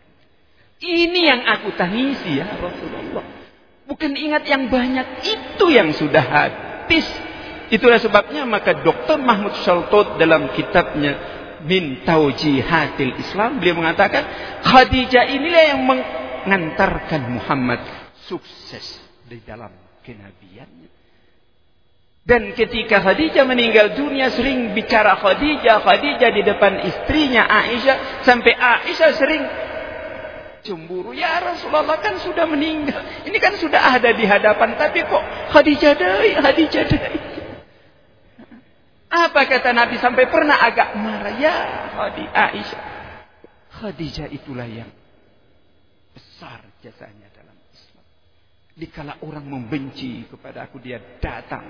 ini yang aku tangisi ya Rasulullah. Bukan ingat yang banyak itu yang sudah habis. Itulah sebabnya maka Dr. Mahmud Shaltot dalam kitabnya Min Taujihatil Islam beliau mengatakan Khadijah inilah yang mengantarkan Muhammad sukses di dalam kenabiannya. Dan ketika Khadijah meninggal dunia sering bicara Khadijah, Khadijah di depan istrinya Aisyah sampai Aisyah sering cemburu. Ya Rasulullah kan sudah meninggal. Ini kan sudah ada di hadapan tapi kok Khadijah dai, Khadijah dai. Apa kata Nabi sampai pernah agak marah ya Khadijah Aisyah. Khadijah itulah yang besar jasanya dalam Islam. Dikala orang membenci kepada aku dia datang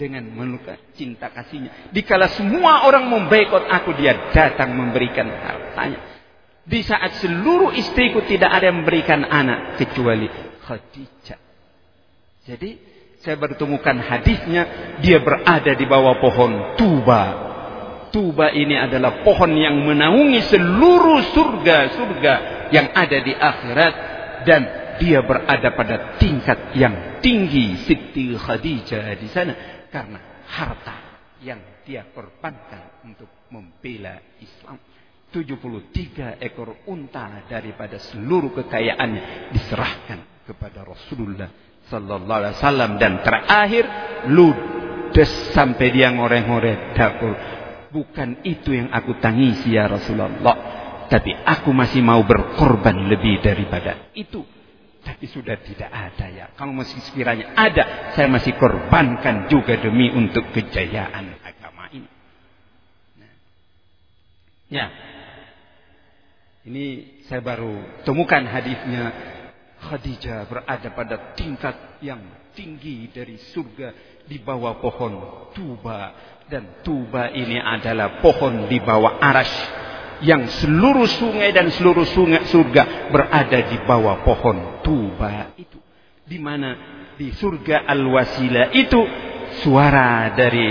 dengan meluka cinta kasihnya. Dikala semua orang membaikot aku, dia datang memberikan hartanya. Di saat seluruh istriku tidak ada yang memberikan anak kecuali Khadijah. Jadi saya bertemukan hadisnya dia berada di bawah pohon tuba. Tuba ini adalah pohon yang menaungi seluruh surga-surga yang ada di akhirat dan dia berada pada tingkat yang tinggi Siti Khadijah di sana karena harta yang dia korbankan untuk membela Islam. 73 ekor unta daripada seluruh kekayaannya diserahkan kepada Rasulullah sallallahu alaihi wasallam dan terakhir ludes sampai dia ngoreh-ngoreh dapur. Bukan itu yang aku tangisi ya Rasulullah, tapi aku masih mau berkorban lebih daripada itu tapi sudah tidak ada ya. Kalau masih sekiranya ada, saya masih korbankan juga demi untuk kejayaan agama ini. Nah. Ya. Ini saya baru temukan hadisnya Khadijah berada pada tingkat yang tinggi dari surga di bawah pohon tuba dan tuba ini adalah pohon di bawah arash yang seluruh sungai dan seluruh sungai surga berada di bawah pohon tuba itu. Di mana di surga al-wasilah itu suara dari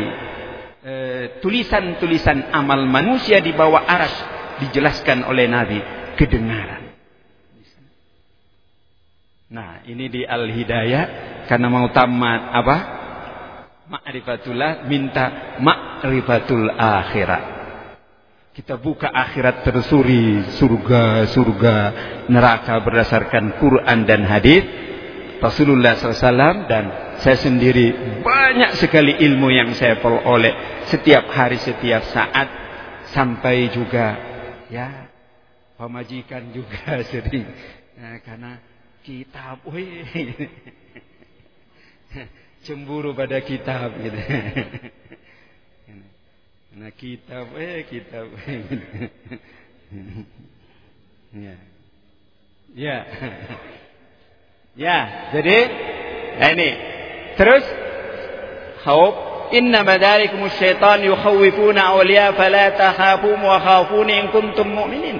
eh, tulisan-tulisan uh, amal manusia di bawah aras dijelaskan oleh Nabi kedengaran. Nah, ini di Al-Hidayah karena mau tamat apa? Ma'rifatullah minta ma'rifatul akhirat. Kita buka akhirat tersuri surga, surga, neraka berdasarkan Quran dan hadis. Rasulullah SAW dan saya sendiri banyak sekali ilmu yang saya peroleh setiap hari setiap saat. Sampai juga ya pemajikan juga sering. Nah, karena kitab cemburu pada kitab gitu nah kitab eh kitab ya ya Ya, jadi nah ini. Terus khauf inna madalikum syaitan yukhawifuna awliya fala takhafum wa khafuni in kuntum mu'minin.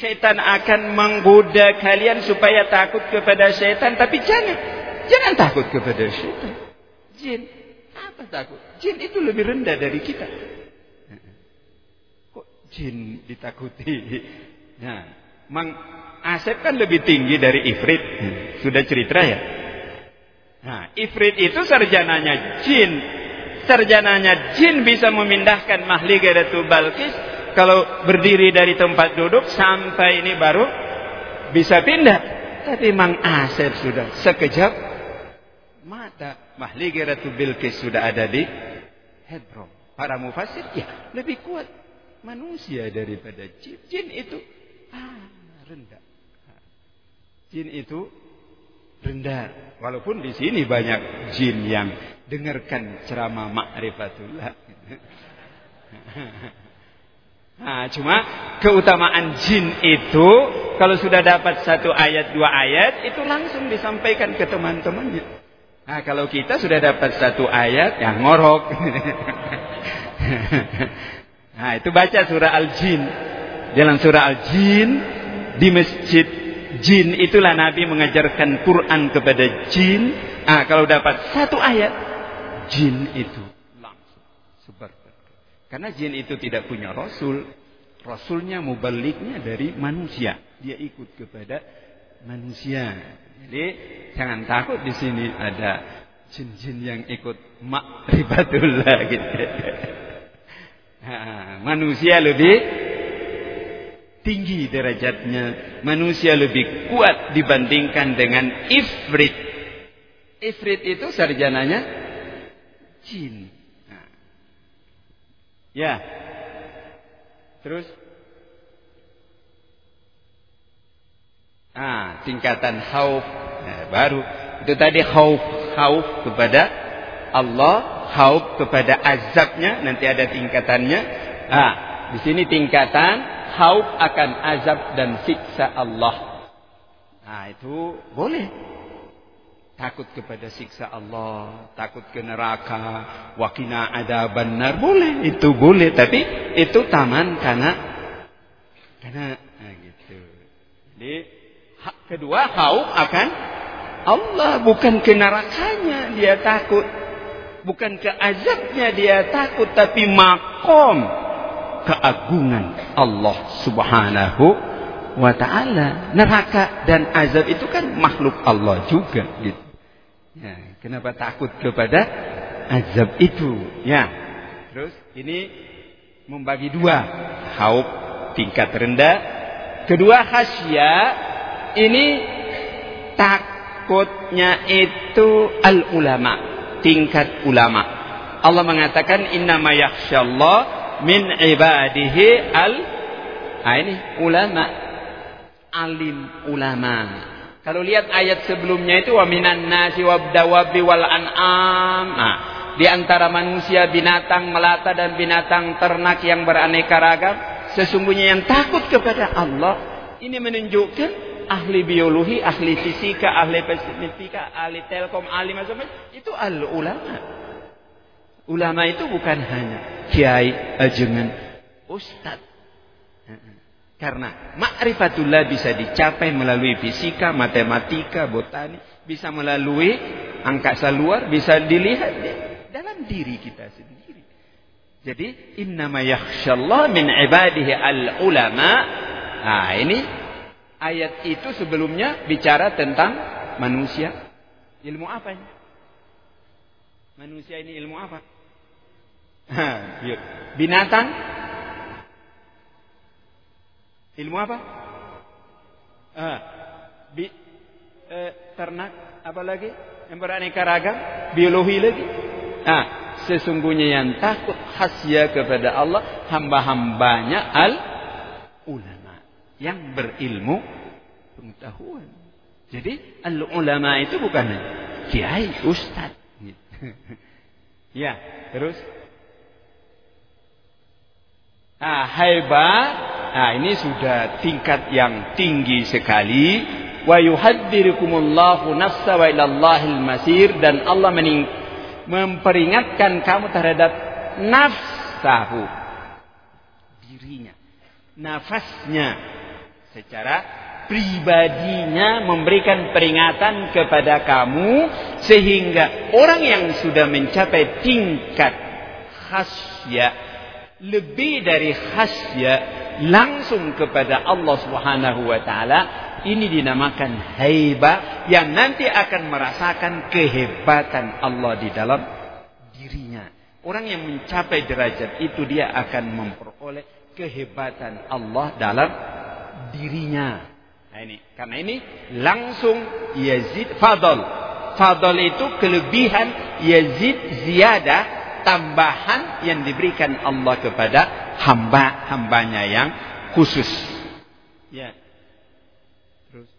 Syaitan akan menggoda kalian supaya takut kepada syaitan tapi jangan jangan takut kepada syaitan. Jin apa takut? Jin itu lebih rendah dari kita. Jin ditakuti? Nah, mang Asep kan lebih tinggi dari Ifrit. Sudah cerita ya. Nah, Ifrit itu sarjananya jin. Sarjananya jin bisa memindahkan Mahligaratu Balkis. Kalau berdiri dari tempat duduk sampai ini baru bisa pindah. Tapi Mang Asep sudah sekejap mata Mahligaratu Bilqis sudah ada di Hebron. Para mufasir ya lebih kuat manusia daripada jin. Jin itu ah, rendah. Jin itu rendah. Walaupun di sini banyak jin yang dengarkan ceramah ma'rifatullah. Nah, cuma keutamaan jin itu kalau sudah dapat satu ayat dua ayat itu langsung disampaikan ke teman-temannya. Nah, kalau kita sudah dapat satu ayat yang ngorok. nah, itu baca surah Al-Jin. Dalam surah Al-Jin di masjid jin itulah Nabi mengajarkan Quran kepada jin. Ah, kalau dapat satu ayat, jin itu langsung sebarkan. Karena jin itu tidak punya rasul. Rasulnya mubaliknya dari manusia. Dia ikut kepada manusia. Jadi jangan takut di sini ada jin-jin yang ikut makribatullah gitu. Manusia lebih tinggi derajatnya. Manusia lebih kuat dibandingkan dengan ifrit. Ifrit itu sarjananya jin. Ya. Terus Ah, tingkatan khauf nah, baru. Itu tadi khauf, khauf kepada Allah, khauf kepada azabnya, nanti ada tingkatannya. Ah, di sini tingkatan khauf akan azab dan siksa Allah. Nah, itu boleh. Takut kepada siksa Allah, takut ke neraka, wakina ada benar boleh, itu boleh, tapi itu taman karena karena nah gitu. Jadi hak kedua khauf akan Allah bukan ke nerakanya dia takut. Bukan ke azabnya dia takut tapi makom keagungan Allah Subhanahu wa taala. Neraka dan azab itu kan makhluk Allah juga gitu. Ya, kenapa takut kepada azab itu? Ya. Terus ini membagi dua, khauf tingkat rendah, kedua khasya ini takutnya itu al ulama, tingkat ulama. Allah mengatakan innama yakhsyallah min ibadihi al ah ini ulama. Alim ulama. Kalau lihat ayat sebelumnya itu wa minan nasi wabdawabi wal an'am. Nah, di antara manusia binatang melata dan binatang ternak yang beraneka ragam sesungguhnya yang takut kepada Allah ini menunjukkan ahli biologi, ahli fisika, ahli fisika, ahli telkom, ahli macam-macam itu al ulama itu bukan hanya kiai, ajengan, ustad. Karena ma'rifatullah bisa dicapai melalui fisika, matematika, botani, bisa melalui angkasa luar, bisa dilihat dalam diri kita sendiri. Jadi innama yakhsyallah min ibadihi al-ulama. Nah, ini ayat itu sebelumnya bicara tentang manusia. Ilmu apa ini? Manusia ini ilmu apa? Iya. Binatang? Ilmu apa? Bi, eh, ternak? apa lagi? Yang beraneka ragam, biologi lagi. Ah, sesungguhnya yang takut khasya kepada Allah hamba-hambanya al ulama yang berilmu pengetahuan. Jadi al ulama itu bukan kiai, ustaz. ya, terus Ah, hebat. Nah, ini sudah tingkat yang tinggi sekali. Wa yuhadzirukumullahu nafsa wa ilallahil masir dan Allah mening memperingatkan kamu terhadap nafsahu dirinya nafasnya secara pribadinya memberikan peringatan kepada kamu sehingga orang yang sudah mencapai tingkat khasya lebih dari khasya langsung kepada Allah Subhanahu wa taala ini dinamakan haiba yang nanti akan merasakan kehebatan Allah di dalam dirinya. Orang yang mencapai derajat itu dia akan memperoleh kehebatan Allah dalam dirinya. Nah ini, karena ini langsung Yazid Fadl. Fadl itu kelebihan Yazid ziyadah tambahan yang diberikan Allah kepada hamba-hambanya yang khusus. Ya. Terus.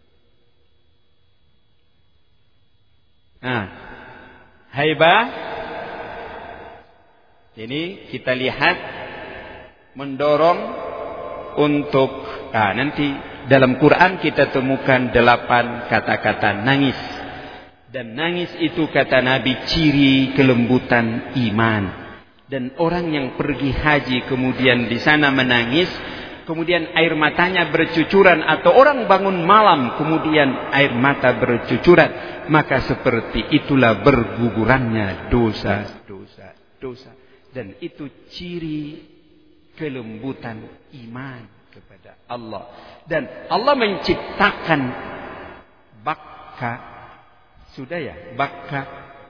Nah, haibah ini kita lihat mendorong untuk nah, nanti dalam Quran kita temukan delapan kata-kata nangis dan nangis itu kata Nabi ciri kelembutan iman. Dan orang yang pergi haji kemudian di sana menangis, kemudian air matanya bercucuran atau orang bangun malam kemudian air mata bercucuran, maka seperti itulah bergugurannya dosa, dosa, dosa. Dan itu ciri kelembutan iman kepada Allah. Dan Allah menciptakan baka sudah ya? Bakka.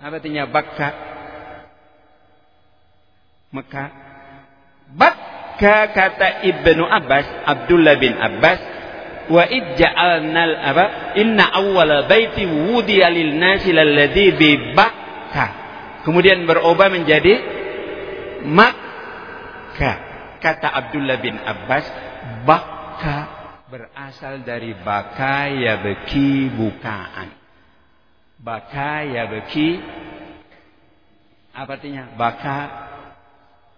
Apa artinya bakka? Mekah. Bakka kata Ibnu Abbas, Abdullah bin Abbas, wa ij'alnal apa? Inna awwala baiti wudiya lil nasi lalladhi bi Bakka. Kemudian berubah menjadi Makkah. Kata Abdullah bin Abbas, Bakka berasal dari baka ya beki bukaan. Baka ya beki apa artinya? Baka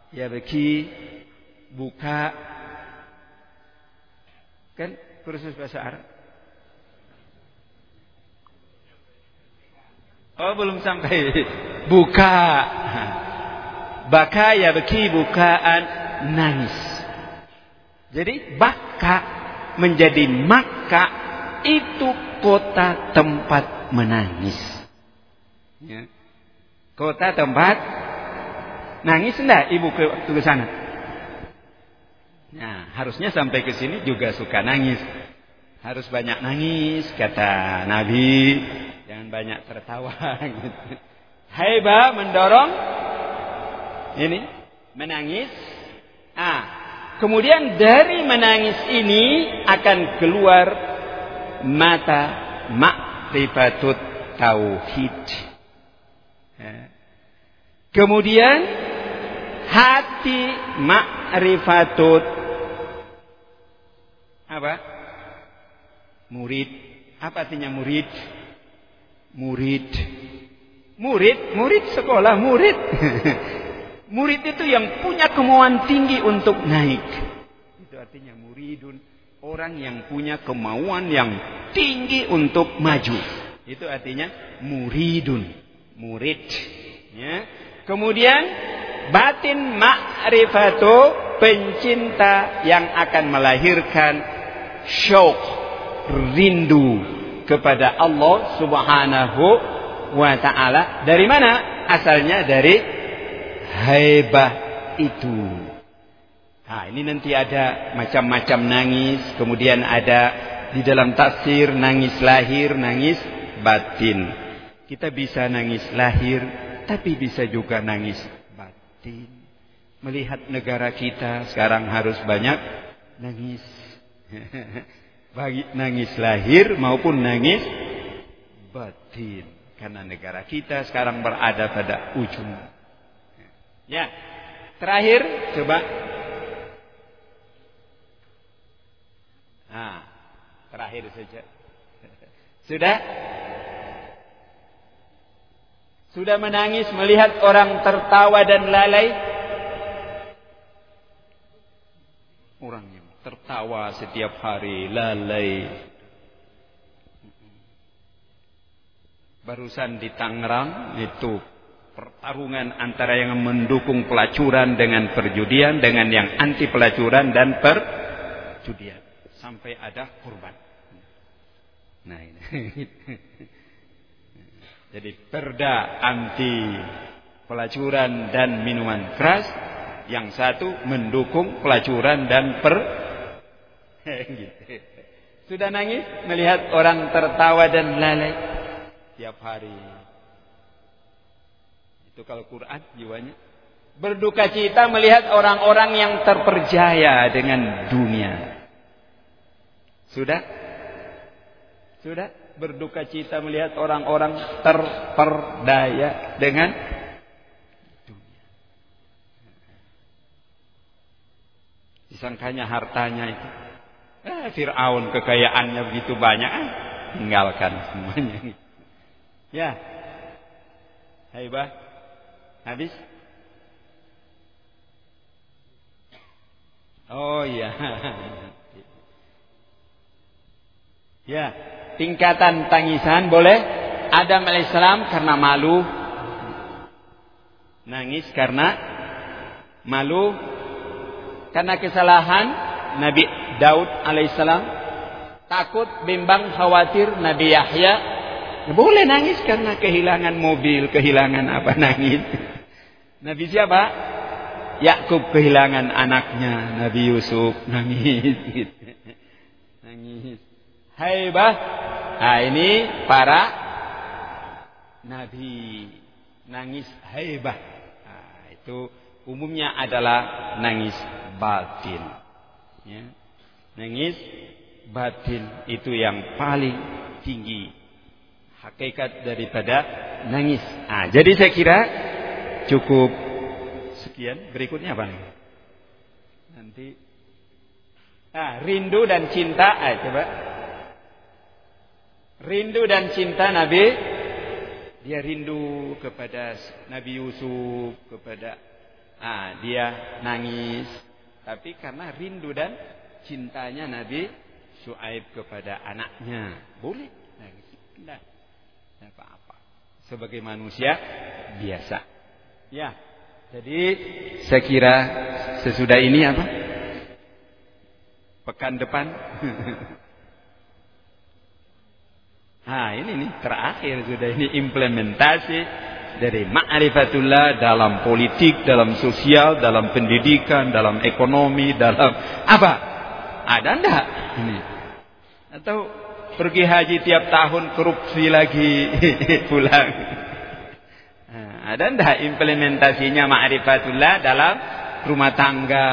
ya beki buka kan kursus bahasa Arab. Oh belum sampai buka. Baka ya beki bukaan nangis. Jadi baka menjadi maka itu kota tempat menangis. Ya. Kota tempat nangis enggak ibu ke waktu ke sana? Nah, harusnya sampai ke sini juga suka nangis. Harus banyak nangis kata Nabi, jangan banyak tertawa gitu. Haiba mendorong ini menangis. Ah, kemudian dari menangis ini akan keluar mata mak ma'rifatut tauhid. Ya. Kemudian hati ma'rifatut apa? Murid. Apa artinya murid? Murid. Murid, murid sekolah, murid. murid itu yang punya kemauan tinggi untuk naik. Itu artinya muridun orang yang punya kemauan yang tinggi untuk maju. Itu artinya muridun, murid. Ya. Kemudian batin ma'rifatu pencinta yang akan melahirkan syauq, rindu kepada Allah Subhanahu wa taala. Dari mana? Asalnya dari haibah itu. Nah, ini nanti ada macam-macam nangis, kemudian ada di dalam tafsir nangis lahir, nangis batin. Kita bisa nangis lahir, tapi bisa juga nangis batin. Melihat negara kita sekarang harus banyak nangis. Bagi nangis lahir maupun nangis batin. Karena negara kita sekarang berada pada ujung. Ya. Terakhir coba. Nah, terakhir saja. Sudah? Sudah menangis melihat orang tertawa dan lalai? Orang yang tertawa setiap hari, lalai. Barusan di Tangerang itu pertarungan antara yang mendukung pelacuran dengan perjudian dengan yang anti pelacuran dan perjudian sampai ada korban. Nah ini. Jadi perda anti pelacuran dan minuman keras, yang satu mendukung pelacuran dan per gitu. Sudah nangis melihat orang tertawa dan lalai tiap hari. Itu kalau Quran jiwanya. Berduka cita melihat orang-orang yang terperjaya dengan dunia. Sudah? Sudah? berduka cita melihat orang-orang terperdaya dengan dunia. Disangkanya hartanya itu. Eh, Fir'aun kekayaannya begitu banyak. Eh, tinggalkan semuanya. Ya. Haibah. Habis? Oh iya. Ya tingkatan tangisan boleh. Adam alaihissalam karena malu. Nangis karena malu. Karena kesalahan Nabi Daud alaihissalam. Takut bimbang khawatir Nabi Yahya. Ya, boleh nangis karena kehilangan mobil kehilangan apa nangis Nabi siapa Yakub kehilangan anaknya Nabi Yusuf nangis nangis haibah. Nah ini para nabi nangis haibah. Nah, itu umumnya adalah nangis batin. Ya. Nangis batin itu yang paling tinggi hakikat daripada nangis. Nah, jadi saya kira cukup. Sekian. Berikutnya apa nih? Nanti. Ah, rindu dan cinta. Ah, coba. Rindu dan cinta Nabi. Dia rindu kepada Nabi Yusuf kepada ah dia nangis. Tapi karena rindu dan cintanya Nabi Shu'aib kepada anaknya. Boleh. Nangis tidak apa-apa. Sebagai manusia biasa ya jadi saya kira sesudah ini apa pekan depan Nah ini nih terakhir sudah ini implementasi dari ma'rifatullah dalam politik, dalam sosial, dalam pendidikan, dalam ekonomi, dalam apa? Ada enggak ini? Atau pergi haji tiap tahun korupsi lagi pulang? Ada enggak implementasinya ma'rifatullah dalam rumah tangga,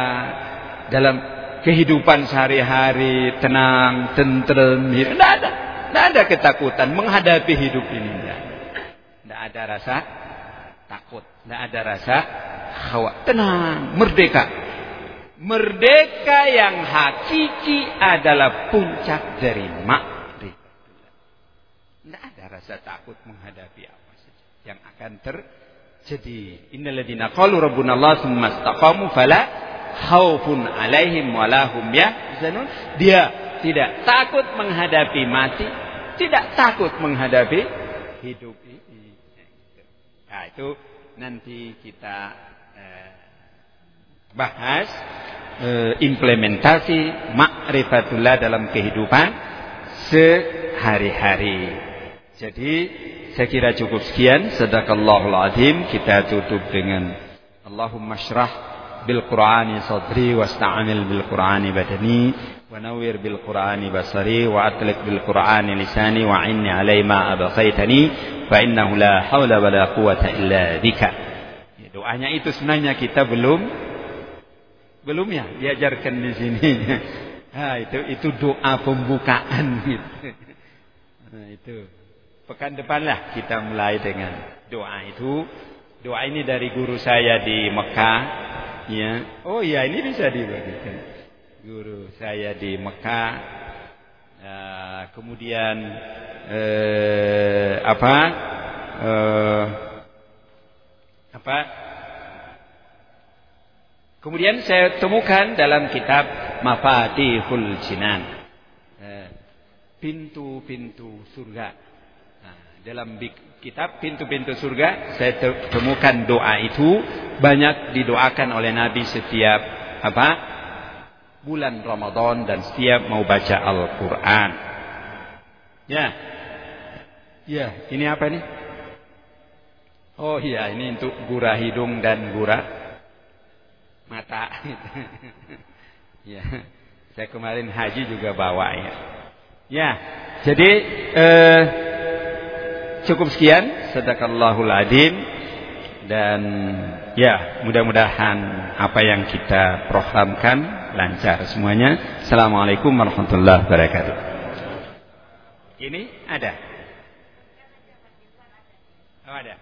dalam kehidupan sehari-hari tenang, tentrem, tidak ada. Tidak ada ketakutan menghadapi hidup ini. Tidak ada rasa takut. Tidak ada rasa khawatir. Tenang, merdeka. Merdeka yang hakiki adalah puncak dari makrifat. Tidak ada rasa takut menghadapi apa saja yang akan terjadi. Innalladzina qalu rabbuna Allah tsumma istaqamu fala khaufun alaihim walahum yahzanun. Dia tidak takut menghadapi mati, tidak takut menghadapi hidup. Nah, itu nanti kita eh, bahas eh, implementasi makrifatullah dalam kehidupan sehari-hari. Jadi saya kira cukup sekian. Sadaqallahul azim. Kita tutup dengan Allahumma syrah bil Qur'ani sadri wasta'amil bil Qur'ani badani wa nawwir bil Qur'ani basari wa atlik bil Qur'ani lisani wa inni alai ma abqaitani fa innahu la haula wala quwata illa bika. Ya, doanya itu sebenarnya kita belum belum ya diajarkan di sini. Ha, itu itu doa pembukaan gitu. Nah, itu pekan depanlah kita mulai dengan doa itu. Doa ini dari guru saya di Mekah. Ya. Oh ya ini bisa dibagikan. Guru saya di Mekah. Uh, kemudian uh, apa? Uh, apa? Kemudian saya temukan dalam kitab Mafatihul Jinan. Pintu-pintu surga dalam kitab pintu-pintu surga saya temukan doa itu banyak didoakan oleh Nabi setiap apa bulan Ramadan dan setiap mau baca Al-Qur'an. Ya. Ya, ini apa ini? Oh iya, ini untuk gura hidung dan gura mata. ya. Saya kemarin haji juga bawa ya. Ya. Jadi eh Cukup sekian, sadaqallahul adim dan ya, mudah-mudahan apa yang kita programkan lancar semuanya. Assalamualaikum warahmatullahi wabarakatuh. Ini ada. Oh, ada.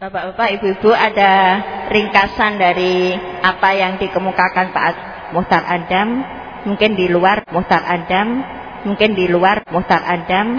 Bapak-bapak, ibu-ibu ada ringkasan dari apa yang dikemukakan Pak Muhtar Adam, mungkin di luar Muhtar Adam mungkin di luar Muhtar Adam